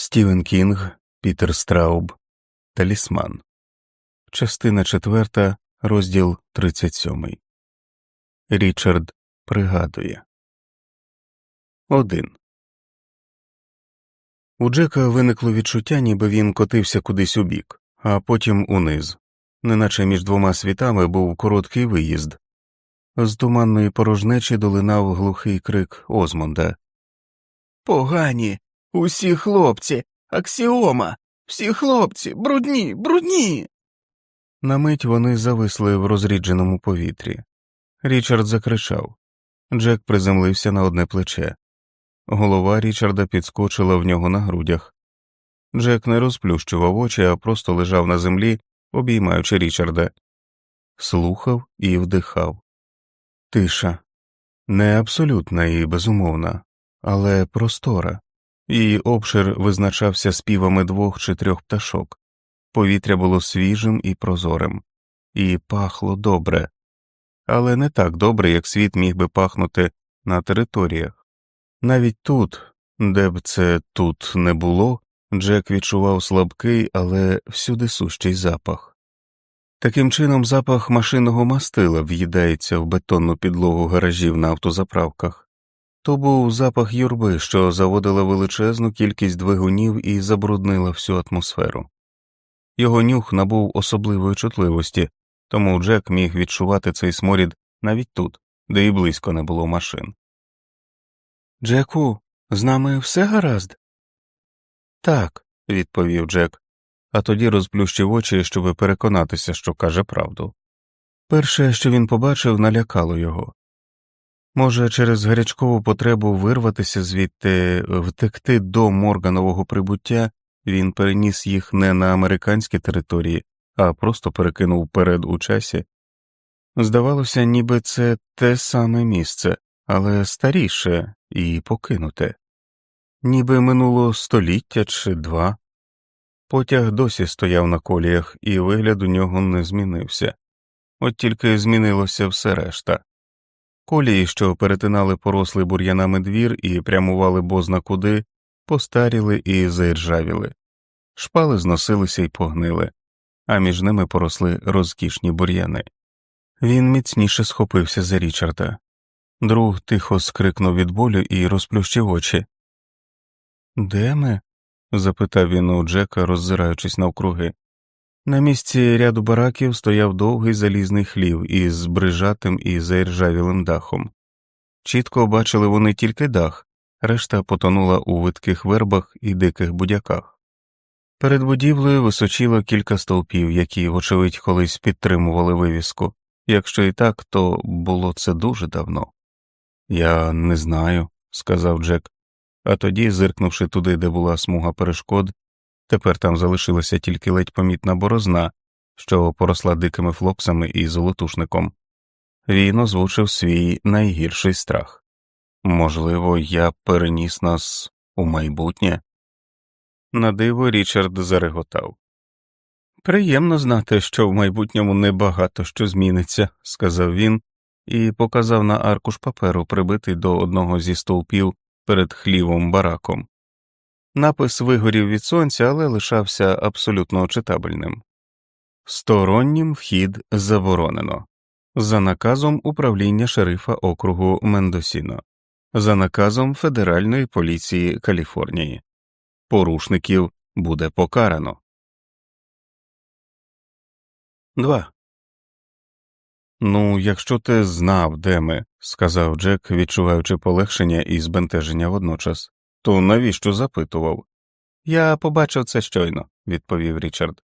Стівен Кінг, Пітер Страуб, Талісман, Частина 4, розділ 37. Річард пригадує. 1. У Джека виникло відчуття, ніби він котився кудись у бік, а потім униз, неначе між двома світами був короткий виїзд. З туманної порожнечі долинав глухий крик Озмонда. Погані, усі хлопці, аксіома, всі хлопці, брудні, брудні. На мить вони зависли в розрідженому повітрі. Річард закричав. Джек приземлився на одне плече. Голова Річарда підскочила в нього на грудях. Джек не розплющував очі, а просто лежав на землі, обіймаючи Річарда, слухав і вдихав. Тиша не абсолютна і безумовна, але простора. Її обшир визначався співами двох чи трьох пташок. Повітря було свіжим і прозорим, і пахло добре, але не так добре, як світ міг би пахнути на територіях. Навіть тут, де б це тут не було, Джек відчував слабкий, але всюди сущий запах. Таким чином, запах машинного мастила в'їдається в бетонну підлогу гаражів на автозаправках. То був запах юрби, що заводила величезну кількість двигунів і забруднила всю атмосферу. Його нюх набув особливої чутливості, тому Джек міг відчувати цей сморід навіть тут, де і близько не було машин. Джеку, з нами все гаразд? Так, відповів Джек, а тоді розплющив очі, щоб переконатися, що каже правду. Перше, що він побачив, налякало його. Може, через гарячкову потребу вирватися звідти, втекти до морганового прибуття, він переніс їх не на американські території, а просто перекинув вперед у часі. Здавалося, ніби це те саме місце, але старіше і покинуте, ніби минуло століття чи два. Потяг досі стояв на коліях, і вигляд у нього не змінився, от тільки змінилося все решта. Колії, що перетинали порослий бур'янами двір і прямували бозна куди, постаріли і заіржавіли, шпали зносилися і погнили, а між ними поросли розкішні бур'яни. Він міцніше схопився за Річарда. Друг тихо скрикнув від болю і розплющив очі. Де ми? запитав він у Джека, роззираючись навкруги. На місці ряду бараків стояв довгий залізний хлів із брижатим і заіржавілим дахом. Чітко бачили вони тільки дах, решта потонула у видких вербах і диких будяках. Перед будівлею височило кілька стовпів, які, вочевидь, колись підтримували вивіску. Якщо і так, то було це дуже давно. Я не знаю, сказав Джек, а тоді, зиркнувши туди, де була смуга перешкод, Тепер там залишилася тільки ледь помітна борозна, що поросла дикими флоксами і золотушником. Він озвучив свій найгірший страх можливо, я переніс нас у майбутнє. На диво Річард зареготав. Приємно знати, що в майбутньому небагато що зміниться, сказав він і показав на аркуш паперу, прибитий до одного зі стовпів перед хлівом бараком. Напис вигорів від сонця, але лишався абсолютно читабельним. Стороннім вхід заборонено. За наказом управління шерифа округу Мендосіно, за наказом Федеральної поліції Каліфорнії. Порушників буде покарано. 2. Ну, якщо ти знав, де ми, сказав Джек, відчуваючи полегшення і збентеження водночас то навіщо запитував? Я побачив це щойно, відповів Річард.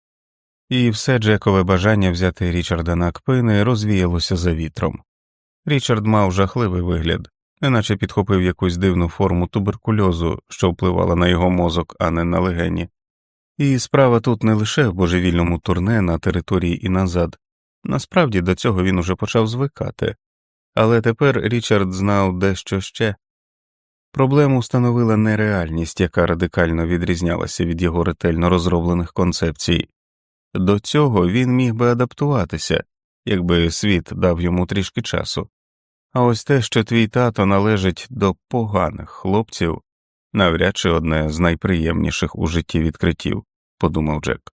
І все Джекове бажання взяти Річарда на кпини розвіялося за вітром. Річард мав жахливий вигляд, неначе підхопив якусь дивну форму туберкульозу, що впливала на його мозок, а не на легені. І справа тут не лише в божевільному турне на території і назад, насправді до цього він уже почав звикати, але тепер Річард знав дещо ще. Проблему становила нереальність, яка радикально відрізнялася від його ретельно розроблених концепцій. До цього він міг би адаптуватися, якби світ дав йому трішки часу. А ось те, що твій тато належить до поганих хлопців, навряд чи одне з найприємніших у житті відкриттів, подумав Джек.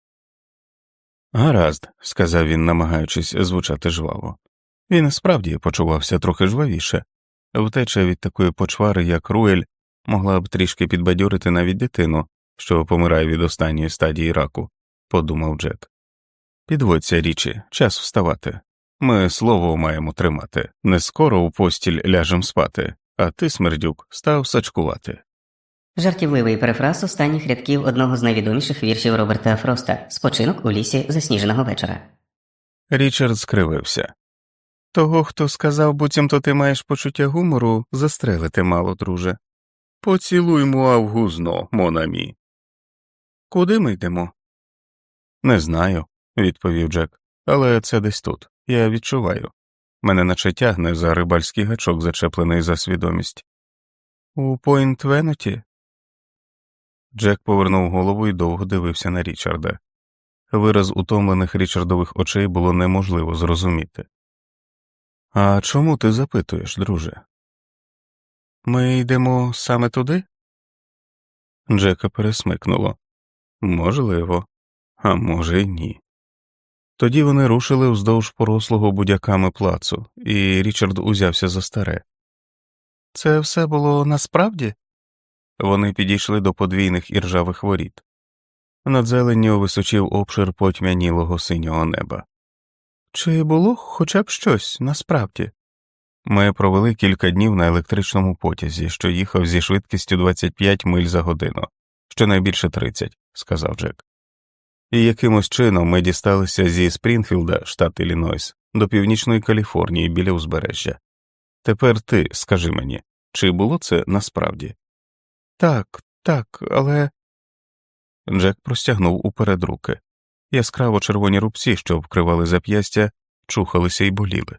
Гаразд, сказав він, намагаючись звучати жваво. Він справді почувався трохи жвавіше, втеча від такої почвари, як Руель, могла б трішки підбадьорити навіть дитину, що помирає від останньої стадії раку, подумав Джек. Підводься річі, час вставати. Ми слово маємо тримати, не скоро у постіль ляжем спати, а ти, смердюк, став сачкувати. Жартівливий перефраз останніх рядків одного з найвідоміших віршів Роберта Фроста Спочинок у лісі засніженого вечора. Річард скривився. Того, хто сказав, буцімто ти маєш почуття гумору, застрелити мало, друже. Поцілуймо авгузно, монамі. Куди ми йдемо? Не знаю, відповів Джек, але це десь тут. Я відчуваю. Мене наче тягне за рибальський гачок, зачеплений за свідомість. У Пойнт Веноті? Джек повернув голову і довго дивився на Річарда. Вираз утомлених Річардових очей було неможливо зрозуміти. А чому ти запитуєш, друже? Ми йдемо саме туди? Джека пересмикнуло. Можливо, а може, й ні. Тоді вони рушили вздовж порослого будяками плацу, і Річард узявся за старе. Це все було насправді? Вони підійшли до подвійних іржавих воріт. Над зеленню височив обшир потьмянілого синього неба. Чи було хоча б щось насправді? Ми провели кілька днів на електричному потязі, що їхав зі швидкістю 25 миль за годину, щонайбільше 30, сказав Джек. І якимось чином ми дісталися зі Спрінфілда, штат Іллінойс, до північної Каліфорнії біля узбережжя. Тепер ти скажи мені, чи було це насправді? Так, так, але. Джек простягнув уперед руки. Яскраво червоні рубці, що вкривали зап'ястя, чухалися і боліли.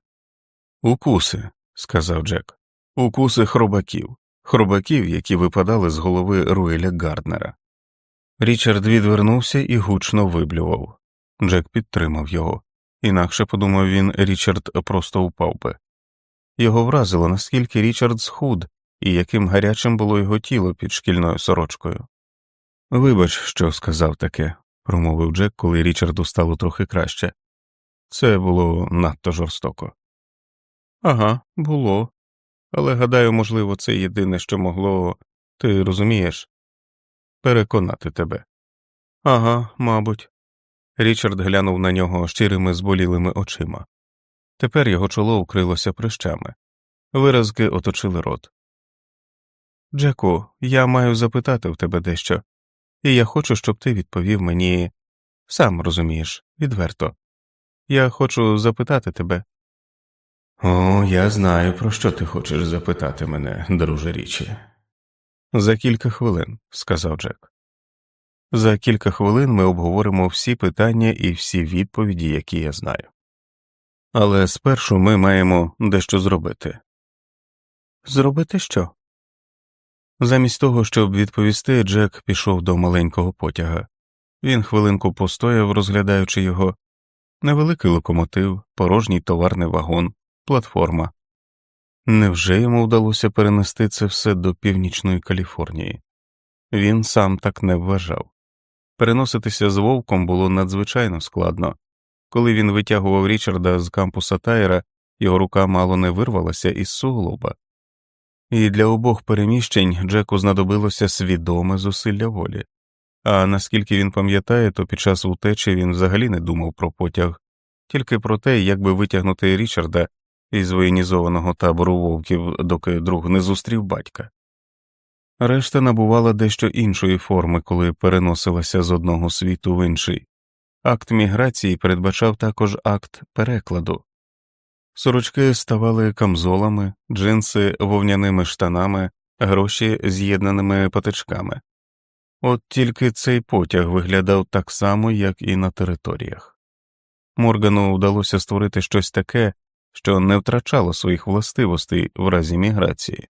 Укуси, сказав Джек, укуси хробаків, хробаків, які випадали з голови Руеля Гарднера. Річард відвернувся і гучно виблював. Джек підтримав його, інакше подумав він, Річард просто упав би. Його вразило, наскільки Річард схуд і яким гарячим було його тіло під шкільною сорочкою. Вибач, що сказав таке, промовив Джек, коли Річарду стало трохи краще. Це було надто жорстоко. Ага, було. Але гадаю, можливо, це єдине, що могло, ти розумієш, переконати тебе. Ага, мабуть. Річард глянув на нього щирими зболілими очима. Тепер його чоло вкрилося прищами, виразки оточили рот. Джеку, я маю запитати в тебе дещо, і я хочу, щоб ти відповів мені сам розумієш, відверто. Я хочу запитати тебе. О, я знаю, про що ти хочеш запитати мене, друже річі. За кілька хвилин, сказав Джек. За кілька хвилин ми обговоримо всі питання і всі відповіді, які я знаю. Але спершу ми маємо дещо зробити. Зробити що? Замість того, щоб відповісти, Джек пішов до маленького потяга. Він хвилинку постояв, розглядаючи його невеликий локомотив, порожній товарний вагон, платформа. Невже йому вдалося перенести це все до північної Каліфорнії? Він сам так не вважав. Переноситися з вовком було надзвичайно складно. Коли він витягував Річарда з кампуса Тайра, його рука мало не вирвалася із суглоба і для обох переміщень Джеку знадобилося свідоме зусилля волі, а наскільки він пам'ятає, то під час утечі він взагалі не думав про потяг, тільки про те, як би витягнути Річарда із воєнізованого табору вовків, доки друг не зустрів батька. Решта набувала дещо іншої форми, коли переносилася з одного світу в інший. Акт міграції передбачав також акт перекладу, Сорочки ставали камзолами, джинси вовняними штанами, гроші з'єднаними патичками. От тільки цей потяг виглядав так само, як і на територіях. Моргану вдалося створити щось таке, що не втрачало своїх властивостей в разі міграції.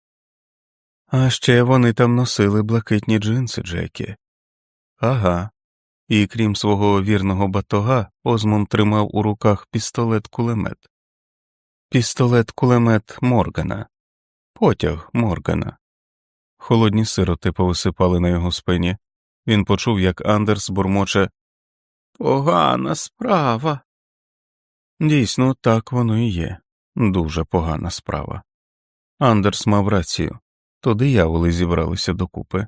А ще вони там носили блакитні джинси, Джекі. Ага, і крім свого вірного батога, Озмон тримав у руках пістолет кулемет пістолет кулемет Моргана, потяг Моргана. Холодні сироти повисипали на його спині. Він почув, як Андерс бурмоче Погана справа. дійсно, так воно і є. Дуже погана справа. Андерс мав рацію то дияволи зібралися докупи.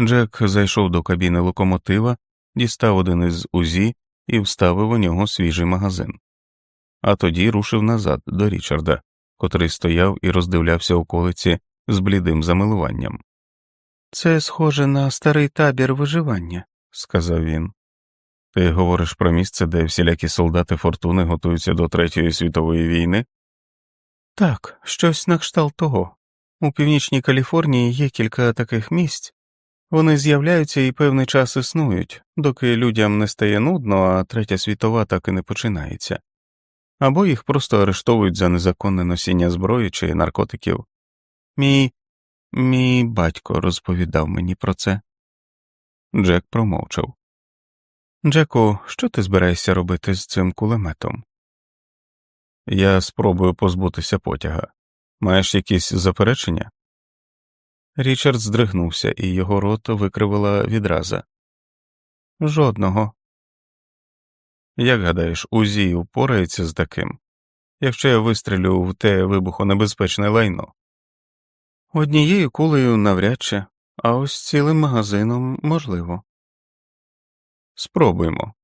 Джек зайшов до кабіни локомотива, дістав один із узі і вставив у нього свіжий магазин, а тоді рушив назад до Річарда, котрий стояв і роздивлявся околиці з блідим замилуванням. Це схоже на старий табір виживання. сказав він. Ти говориш про місце, де всілякі солдати фортуни готуються до Третьої світової війни? Так, щось на кшталт того. У північній Каліфорнії є кілька таких місць. Вони з'являються і певний час існують, доки людям не стає нудно, а третя світова так і не починається, або їх просто арештовують за незаконне носіння зброї чи наркотиків. Мій мій батько розповідав мені про це. Джек промовчав. Джеку, що ти збираєшся робити з цим кулеметом? Я спробую позбутися потяга. Маєш якісь заперечення? Річард здригнувся, і його рот викривила відраза. Жодного. Як гадаєш, Узій упорається з таким, якщо я вистрілю в те вибухонебезпечне лайно? Однією кулею навряд чи, а ось цілим магазином можливо. Спробуймо.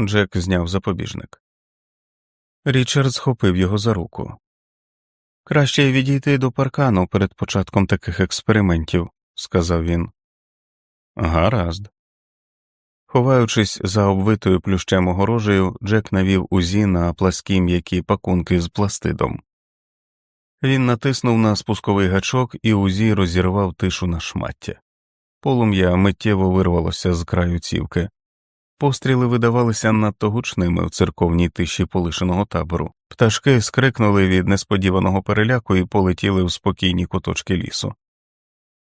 Джек зняв запобіжник. Річард схопив його за руку. Краще відійти до паркану перед початком таких експериментів, сказав він. Гаразд. Ховаючись за обвитою плющем огорожею, Джек навів узі на пласкі м'які пакунки з пластидом. Він натиснув на спусковий гачок і узі розірвав тишу на шмаття. Полум'я миттєво вирвалося з краю цівки. Постріли видавалися надто гучними в церковній тиші полишеного табору. Пташки скрикнули від несподіваного переляку і полетіли в спокійні куточки лісу.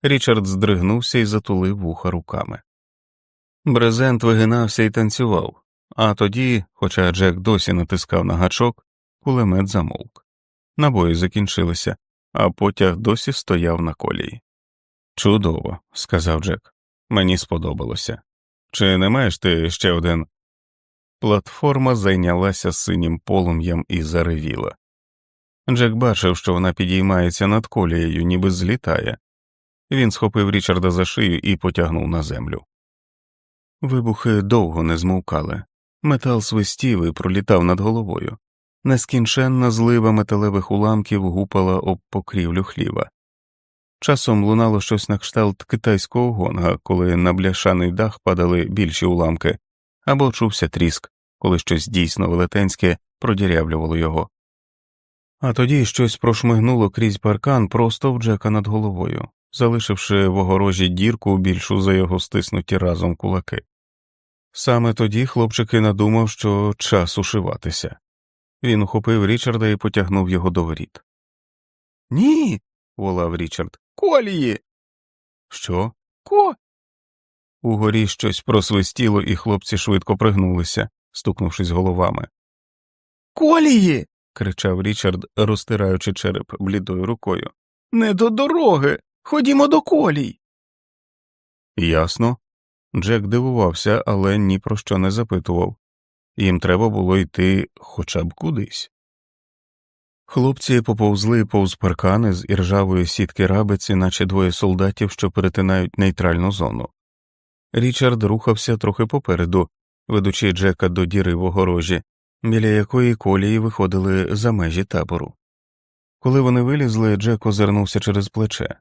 Річард здригнувся і затулив вуха руками. Брезент вигинався і танцював, а тоді, хоча Джек досі натискав на гачок, кулемет замовк. Набої закінчилися, а потяг досі стояв на колії. Чудово, сказав Джек. Мені сподобалося. Чи не маєш ти ще один? Платформа зайнялася синім полум'ям і заревіла. Джек бачив, що вона підіймається над колією, ніби злітає. Він схопив Річарда за шию і потягнув на землю. Вибухи довго не змовкали, метал свистів і пролітав над головою. Нескінченна злива металевих уламків гупала об покрівлю хліва. Часом лунало щось на кшталт китайського гонга, коли на бляшаний дах падали більші уламки, або чувся тріск, коли щось дійсно велетенське продірявлювало його. А тоді щось прошмигнуло крізь паркан просто в Джека над головою, залишивши в огорожі дірку більшу за його стиснуті разом кулаки. Саме тоді хлопчик і надумав, що час ушиватися. Він ухопив Річарда і потягнув його до воріт. Ні. волав Річард. Колії. Що? Ко. Угорі щось просвистіло, і хлопці швидко пригнулися, стукнувшись головами. Колії. кричав Річард, розтираючи череп блідою рукою. Не до дороги. Ходімо до колій. Ясно. Джек дивувався, але ні про що не запитував. Їм треба було йти хоча б кудись. Хлопці поповзли повз паркани з іржавої сітки рабиці, наче двоє солдатів, що перетинають нейтральну зону. Річард рухався трохи попереду, ведучи Джека до діри в огорожі, біля якої колії виходили за межі табору. Коли вони вилізли, Джек озирнувся через плече.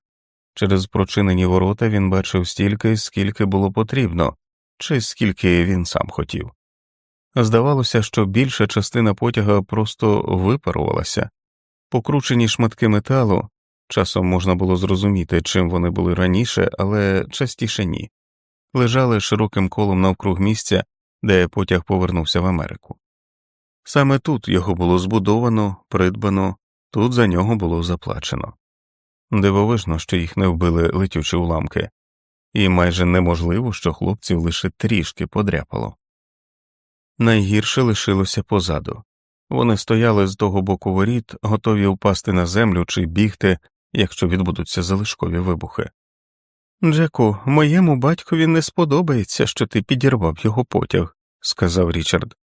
Через прочинені ворота він бачив стільки, скільки було потрібно, чи скільки він сам хотів. Здавалося, що більша частина потяга просто випарувалася, покручені шматки металу, часом можна було зрозуміти, чим вони були раніше, але частіше ні, лежали широким колом навкруг місця, де потяг повернувся в Америку. Саме тут його було збудовано, придбано, тут за нього було заплачено. Дивовижно, що їх не вбили летючі уламки, і майже неможливо, що хлопців лише трішки подряпало. Найгірше лишилося позаду вони стояли з того боку воріт, готові впасти на землю чи бігти, якщо відбудуться залишкові вибухи. Джеку, моєму батькові не сподобається, що ти підірвав його потяг, сказав Річард.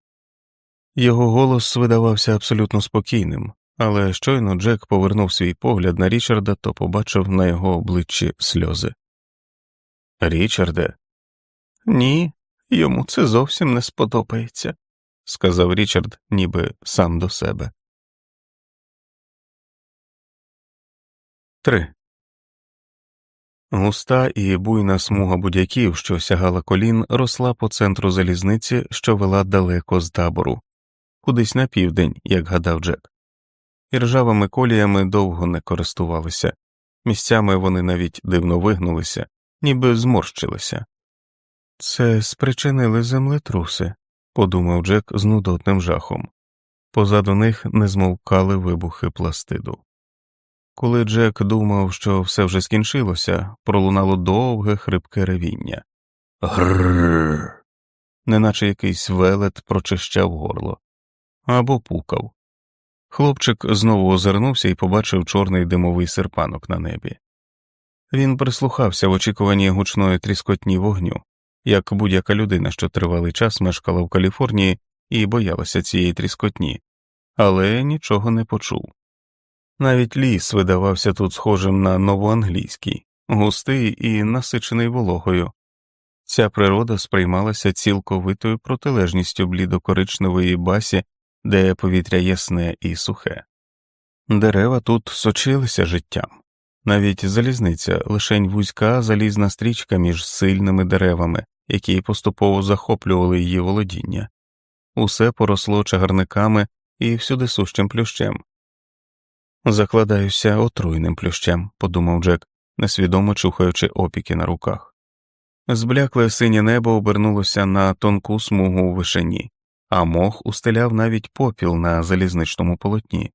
Його голос видавався абсолютно спокійним, але щойно Джек повернув свій погляд на Річарда, то побачив на його обличчі сльози. Річарде? Ні, йому це зовсім не сподобається, сказав Річард, ніби сам до себе. 3. Густа і буйна смуга будяків, що сягала колін, росла по центру залізниці, що вела далеко з табору, кудись на південь, як гадав Джек. І ржавими коліями довго не користувалися, місцями вони навіть дивно вигнулися, ніби зморщилися. Це спричинили землетруси, подумав Джек з нудотним жахом. Позаду них не змовкали вибухи пластиду. Коли Джек думав, що все вже скінчилося, пролунало довге хрипке ревіння. Грррр. Неначе якийсь велет прочищав горло або пукав. Хлопчик знову озирнувся і побачив чорний димовий серпанок на небі. Він прислухався в очікуванні гучної тріскотні вогню, як будь-яка людина, що тривалий час мешкала в Каліфорнії і боялася цієї тріскотні, але нічого не почув. Навіть ліс видавався тут схожим на новоанглійський, густий і насичений вологою. Ця природа сприймалася цілковитою протилежністю блідокоричневої басі, де повітря ясне і сухе. Дерева тут сочилися життям, навіть залізниця лишень вузька залізна стрічка між сильними деревами, які поступово захоплювали її володіння, усе поросло чагарниками і всюди сущим плющем. Закладаюся отруйним плющем, подумав Джек, несвідомо чухаючи опіки на руках. Зблякле синє небо обернулося на тонку смугу у вишені, а мох устеляв навіть попіл на залізничному полотні.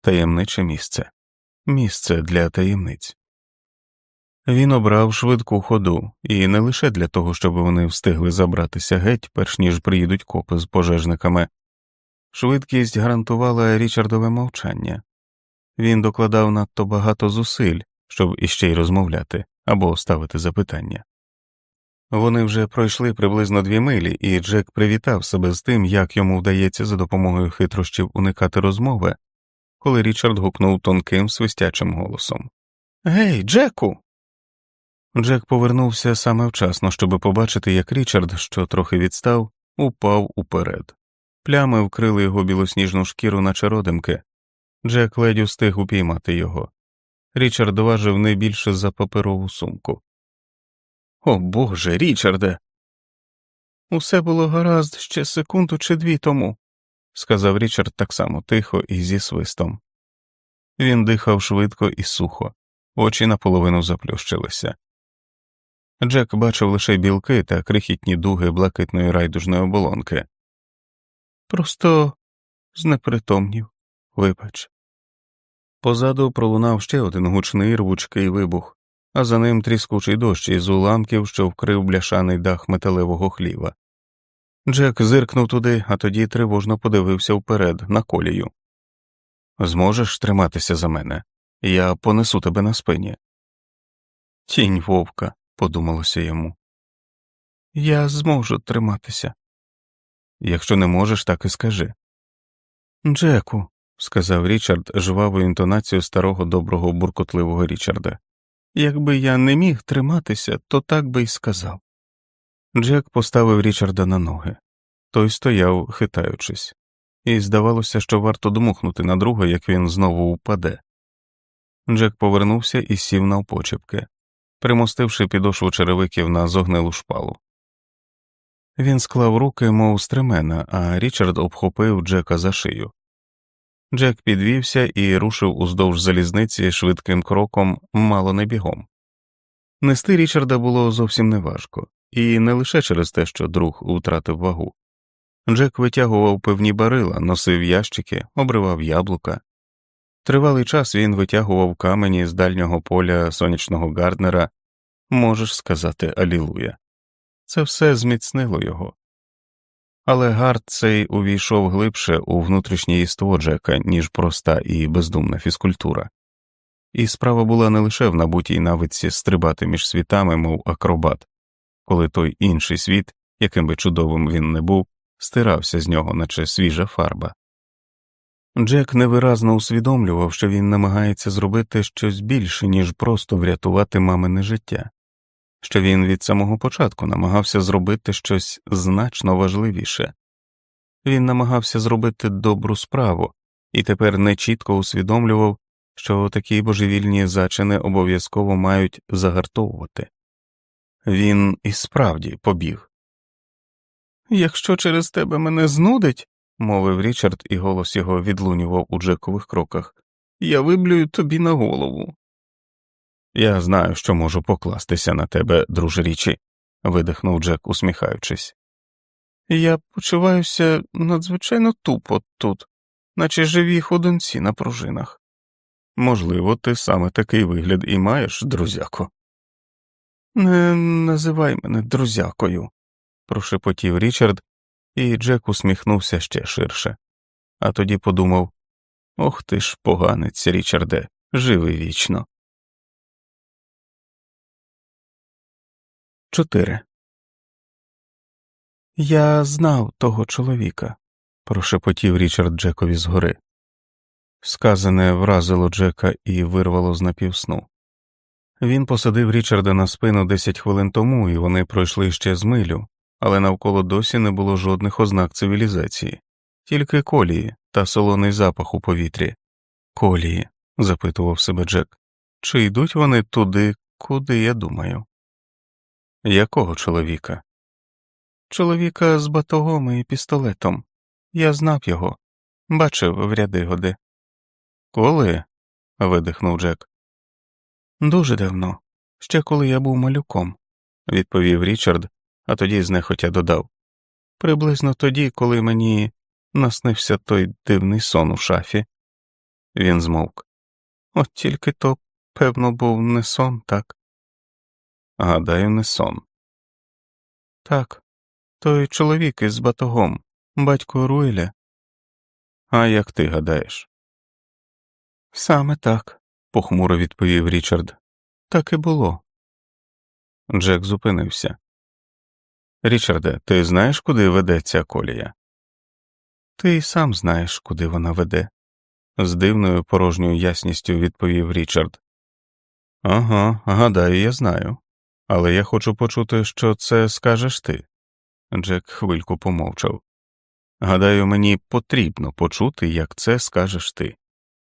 Таємниче місце, місце для таємниць. Він обрав швидку ходу, і не лише для того, щоб вони встигли забратися геть, перш ніж приїдуть копи з пожежниками. Швидкість гарантувала Річардове мовчання. Він докладав надто багато зусиль, щоб іще й розмовляти або ставити запитання. Вони вже пройшли приблизно дві милі, і Джек привітав себе з тим, як йому вдається за допомогою хитрощів уникати розмови, коли Річард гукнув тонким свистячим голосом Гей, Джеку. Джек повернувся саме вчасно, щоби побачити, як Річард, що трохи відстав, упав уперед. Плями вкрили його білосніжну шкіру, наче родимки, Джек ледь устиг упіймати його. Річард важив не більше за паперову сумку. О Боже, Річарде. Усе було гаразд ще секунду чи дві тому, сказав Річард так само тихо і зі свистом. Він дихав швидко і сухо, очі наполовину заплющилися. Джек бачив лише білки та крихітні дуги блакитної райдужної оболонки. Просто знепритомнів. Вибач. Позаду пролунав ще один гучний рвучкий вибух, а за ним тріскучий дощ із уламків, що вкрив бляшаний дах металевого хліва. Джек зиркнув туди, а тоді тривожно подивився вперед, на колію. Зможеш триматися за мене? Я понесу тебе на спині. Тінь вовка, подумалося йому. Я зможу триматися. Якщо не можеш, так і скажи. Джеку, сказав Річард жвавою інтонацією старого доброго буркотливого Річарда. Якби я не міг триматися, то так би й сказав. Джек поставив Річарда на ноги. Той стояв, хитаючись, і здавалося, що варто дмухнути на друга, як він знову упаде. Джек повернувся і сів навпочепки, примостивши підошву черевиків на зогнилу шпалу. Він склав руки, мов стремена, а Річард обхопив Джека за шию. Джек підвівся і рушив уздовж залізниці швидким кроком, мало не бігом. Нести Річарда було зовсім неважко, і не лише через те, що друг втратив вагу. Джек витягував певні барила, носив ящики, обривав яблука. Тривалий час він витягував камені з дальнього поля сонячного Гарднера, можеш сказати Алілуя. Це все зміцнило його, але гард цей увійшов глибше у внутрішнє єство Джека, ніж проста і бездумна фізкультура. І справа була не лише в набутій навиці стрибати між світами, мов акробат, коли той інший світ, яким би чудовим він не був, стирався з нього, наче свіжа фарба. Джек невиразно усвідомлював, що він намагається зробити щось більше, ніж просто врятувати мамине життя, що він від самого початку намагався зробити щось значно важливіше. Він намагався зробити добру справу і тепер нечітко усвідомлював, що такі божевільні зачини обов'язково мають загартовувати. Він і справді побіг. Якщо через тебе мене знудить, мовив Річард, і голос його відлунював у Джекових кроках, я виблюю тобі на голову. Я знаю, що можу покластися на тебе, друже річі, видихнув Джек, усміхаючись. Я почуваюся надзвичайно тупо тут, наче живі ходунці на пружинах. Можливо, ти саме такий вигляд і маєш, друзяко. Не називай мене друзякою, прошепотів Річард, і Джек усміхнувся ще ширше, а тоді подумав Ох ти ж, поганець, Річарде, живи вічно. 4. Я знав того чоловіка, прошепотів Річард Джекові згори. Сказане вразило Джека і вирвало з напівсну. Він посадив Річарда на спину десять хвилин тому, і вони пройшли ще з милю, але навколо досі не було жодних ознак цивілізації, тільки колії та солоний запах у повітрі. Колії, запитував себе Джек, чи йдуть вони туди, куди я думаю? Якого чоловіка? Чоловіка з батогом і пістолетом. Я знав його, бачив в ряди годи. Коли? видихнув Джек. Дуже давно, ще коли я був малюком, відповів Річард, а тоді знехотя додав. Приблизно тоді, коли мені наснився той дивний сон у шафі. Він змовк. От тільки то, певно, був не сон, так? Гадаю, не сон. Так, той чоловік із батогом, батько Руеля. А як ти гадаєш? Саме так, похмуро відповів Річард. Так і було. Джек зупинився. Річарде, ти знаєш, куди веде ця колія? Ти й сам знаєш, куди вона веде, з дивною порожньою ясністю відповів Річард. Ага, гадаю, я знаю. Але я хочу почути, що це скажеш ти. Джек хвильку помовчав. Гадаю, мені потрібно почути, як це скажеш ти.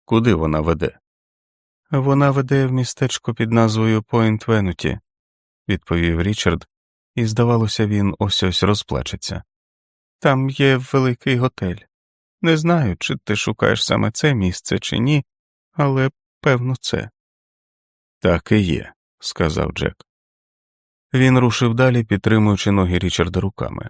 Куди вона веде? Вона веде в містечко під назвою Пойнт Венуті, відповів Річард, і, здавалося, він ось ось розплачеться. Там є великий готель. Не знаю, чи ти шукаєш саме це місце, чи ні, але певно, це. Так і є, сказав Джек. Він рушив далі, підтримуючи ноги Річарда руками.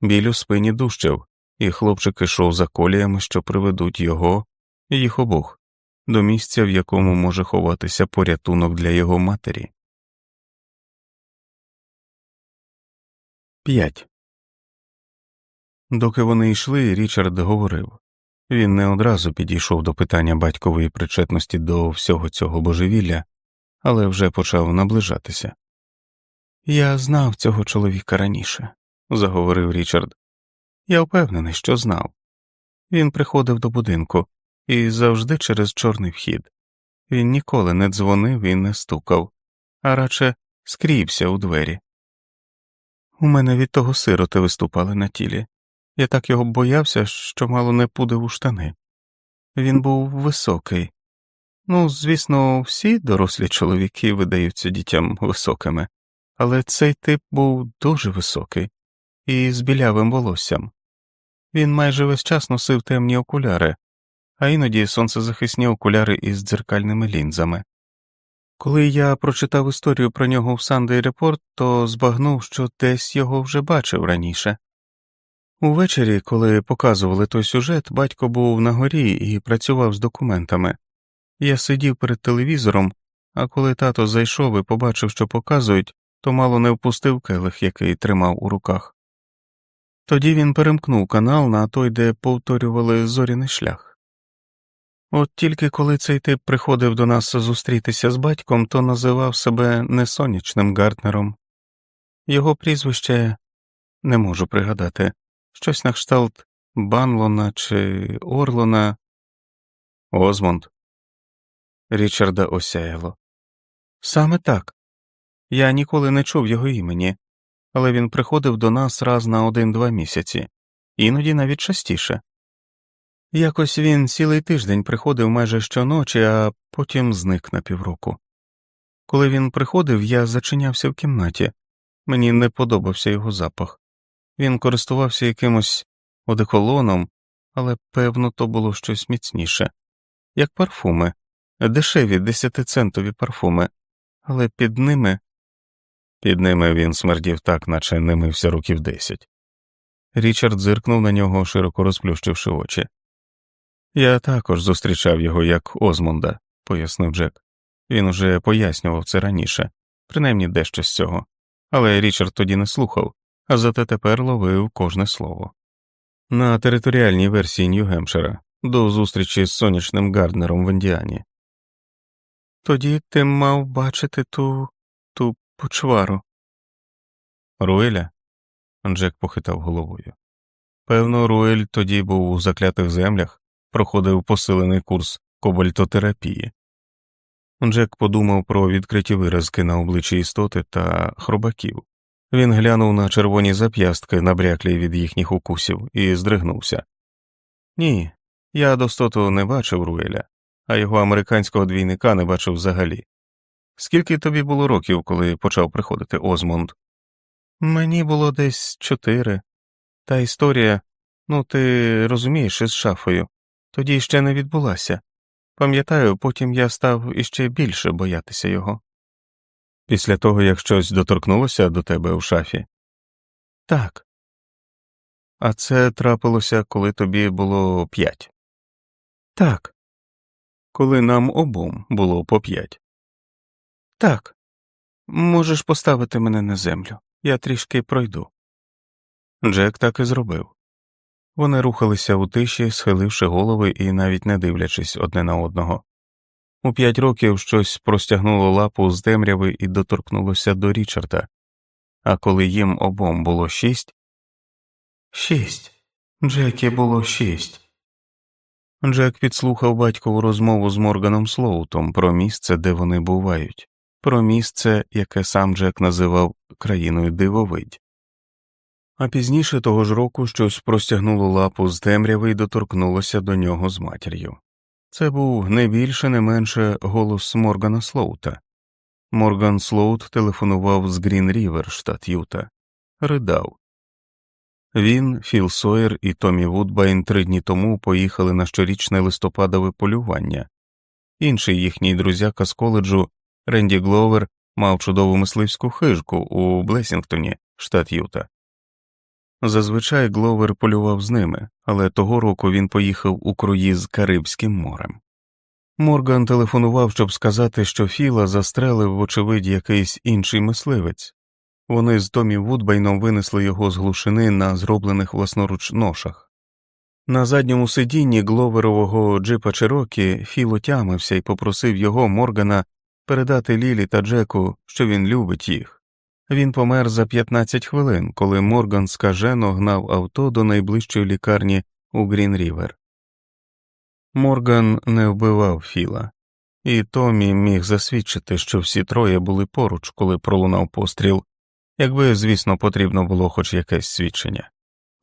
Біль у спині дужчав, і хлопчик ішов за коліями, що приведуть його, їх обох, до місця, в якому може ховатися порятунок для його матері. 5. Доки вони йшли, Річард говорив він не одразу підійшов до питання батькової причетності до всього цього божевілля, але вже почав наближатися. Я знав цього чоловіка раніше, заговорив Річард. Я впевнений, що знав. Він приходив до будинку і завжди через чорний вхід. Він ніколи не дзвонив і не стукав, а радше скрівся у двері. У мене від того сироти виступали на тілі. Я так його боявся, що мало не пудив у штани. Він був високий. Ну, звісно, всі дорослі чоловіки видаються дітям високими, але цей тип був дуже високий і з білявим волоссям. Він майже весь час носив темні окуляри, а іноді сонцезахисні окуляри із дзеркальними лінзами. Коли я прочитав історію про нього в Сандей Репорт, то збагнув, що десь його вже бачив раніше. Увечері, коли показували той сюжет, батько був на горі і працював з документами. Я сидів перед телевізором, а коли тато зайшов і побачив, що показують, то мало не впустив келих, який тримав у руках. Тоді він перемкнув канал на той, де повторювали зоряний шлях. От тільки коли цей тип приходив до нас зустрітися з батьком, то називав себе не сонячним Гартнером. Його прізвище не можу пригадати щось на кшталт Банлона чи Орлона. Озмонд. Річарда осяяло. Саме так. Я ніколи не чув його імені, але він приходив до нас раз на один-два місяці, іноді навіть частіше. Якось він цілий тиждень приходив майже щоночі, а потім зник на півроку. Коли він приходив, я зачинявся в кімнаті, мені не подобався його запах. Він користувався якимось одеколоном, але певно, то було щось міцніше, як парфуми, дешеві десятицентові парфуми, але під ними. Під ними він смердів так, наче не мився років десять. Річард зиркнув на нього, широко розплющивши очі. Я також зустрічав його як Озмунда, пояснив Джек. Він уже пояснював це раніше, принаймні дещо з цього, але Річард тоді не слухав, а зате тепер ловив кожне слово. На територіальній версії Нью-Гемпшира до зустрічі з сонячним Гарднером в Індіані. Тоді ти мав бачити ту ту почвару. Руеля? Джек похитав головою. Певно, Руель тоді був у заклятих землях, проходив посилений курс кобальтотерапії. Джек подумав про відкриті виразки на обличчі істоти та хробаків. Він глянув на червоні зап'ястки, набряклі від їхніх укусів, і здригнувся. Ні, я достоту не бачив Руеля, а його американського двійника не бачив взагалі. Скільки тобі було років, коли почав приходити Озмонд? Мені було десь чотири. Та історія, ну ти розумієш, із шафою, тоді ще не відбулася. Пам'ятаю, потім я став іще більше боятися його. Після того, як щось доторкнулося до тебе у шафі? Так. А це трапилося, коли тобі було п'ять? Так. Коли нам обом було по п'ять? Так. Можеш поставити мене на землю. Я трішки пройду. Джек так і зробив. Вони рухалися у тиші, схиливши голови і навіть не дивлячись одне на одного. У п'ять років щось простягнуло лапу з темряви і доторкнулося до Річарда, а коли їм обом було шість. Шість. Джекі було шість. Джек підслухав батькову розмову з Морганом Слоутом про місце, де вони бувають, про місце, яке сам Джек називав країною дивовидь. А пізніше того ж року щось простягнуло лапу з темряви і доторкнулося до нього з матір'ю. Це був не більше, не менше голос Моргана Слоута. Морган Слоут телефонував з Грін Рівер, штат Юта, ридав. Він, Філ Сойер і Томі Вудбайн три дні тому поїхали на щорічне листопадове полювання. Інший їхній друзяка з коледжу Ренді Гловер мав чудову мисливську хижку у Блесінгтоні, штат Юта. Зазвичай Гловер полював з ними, але того року він поїхав у круїз Карибським морем. Морган телефонував, щоб сказати, що Філа застрелив, вочевидь, якийсь інший мисливець. Вони з Томі Вудбайном винесли його з глушини на зроблених власноруч ношах. На задньому сидінні гловерового джипа Чирокі Філ отямився і попросив його Моргана передати Лілі та Джеку, що він любить їх. Він помер за 15 хвилин, коли Морган скажено гнав авто до найближчої лікарні у Грін Рівер. Морган не вбивав Філа, і Томі міг засвідчити, що всі троє були поруч, коли пролунав постріл, якби, звісно, потрібно було хоч якесь свідчення.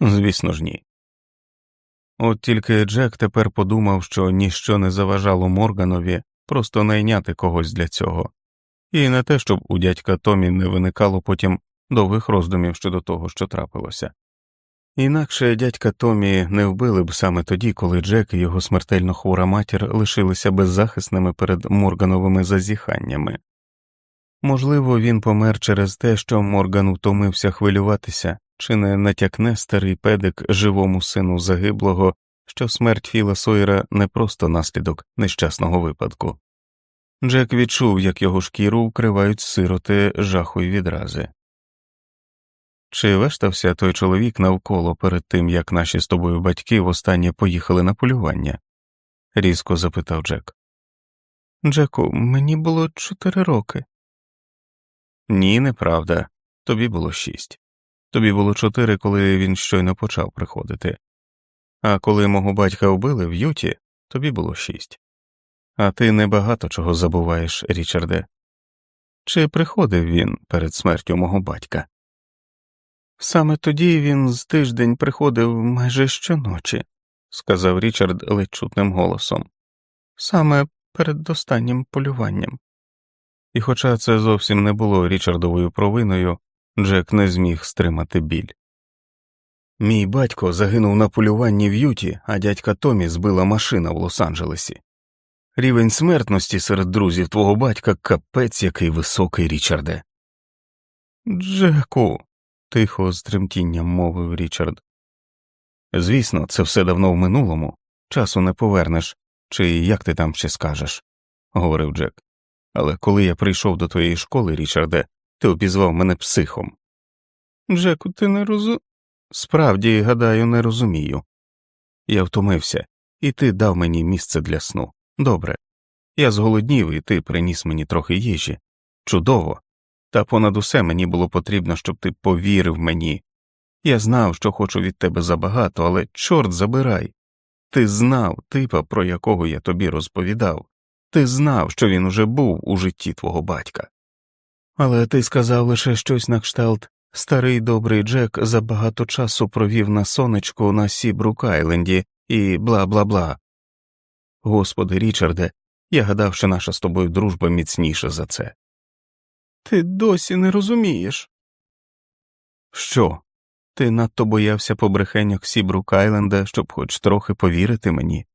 Звісно ж, ні. От тільки Джек тепер подумав, що ніщо не заважало Морганові просто найняти когось для цього, і не те, щоб у дядька Томі не виникало потім довгих роздумів щодо того, що трапилося. Інакше дядька Томі не вбили б саме тоді, коли Джек і його смертельно хвора матір лишилися беззахисними перед Моргановими зазіханнями. Можливо, він помер через те, що Морган втомився хвилюватися, чи не натякне старий педик живому сину загиблого, що смерть Філа Сойера не просто наслідок нещасного випадку. Джек відчув, як його шкіру вкривають сироти жаху й відрази. Чи вештався той чоловік навколо перед тим, як наші з тобою батьки востаннє поїхали на полювання? різко запитав Джек. Джеку, мені було чотири роки. Ні, неправда. Тобі було шість. Тобі було чотири, коли він щойно почав приходити. А коли мого батька вбили в Юті, тобі було шість. А ти небагато чого забуваєш, Річарде. Чи приходив він перед смертю мого батька? Саме тоді він з тиждень приходив майже щоночі, сказав Річард ледь чутним голосом, саме перед останнім полюванням. І, хоча це зовсім не було Річардовою провиною, Джек не зміг стримати біль. Мій батько загинув на полюванні в Юті, а дядька Томі збила машина в Лос-Анджелесі. Рівень смертності серед друзів твого батька капець який високий, Річарде. Джеку, тихо з тремтінням мовив Річард. Звісно, це все давно в минулому, часу не повернеш, чи як ти там ще скажеш, говорив Джек. Але коли я прийшов до твоєї школи, Річарде, ти обізвав мене психом. Джеку, ти не розу. Справді, гадаю, не розумію. Я втомився, і ти дав мені місце для сну. Добре. Я зголоднів, і ти приніс мені трохи їжі. Чудово. Та понад усе мені було потрібно, щоб ти повірив мені. Я знав, що хочу від тебе забагато, але чорт забирай. Ти знав типа, про якого я тобі розповідав, ти знав, що він уже був у житті твого батька. Але ти сказав лише щось на кшталт старий добрий Джек забагато часу провів на сонечку на Сібрук Айленді і бла бла бла. Господи, Річарде, я гадав, що наша з тобою дружба міцніша за це. Ти досі не розумієш. Що? Ти надто боявся побрехеньок Сібрук Айленда, щоб хоч трохи повірити мені.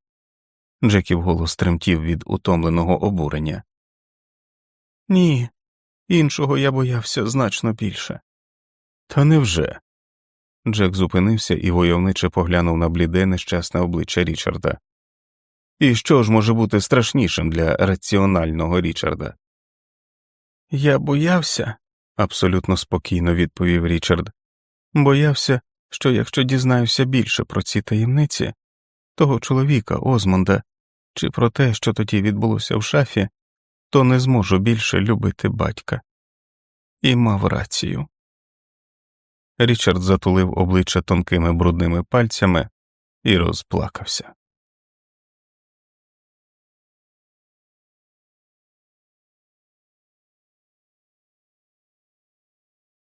Джеків голос тремтів від утомленого обурення. Ні, іншого я боявся значно більше. Та невже? Джек зупинився і войовниче поглянув на бліде нещасне обличчя Річарда. І що ж може бути страшнішим для раціонального Річарда? Я боявся, абсолютно спокійно відповів Річард. Боявся, що якщо дізнаюся більше про ці таємниці, того чоловіка, Озмонда, чи про те, що тоді відбулося в шафі, то не зможу більше любити батька. І мав рацію. Річард затулив обличчя тонкими брудними пальцями і розплакався.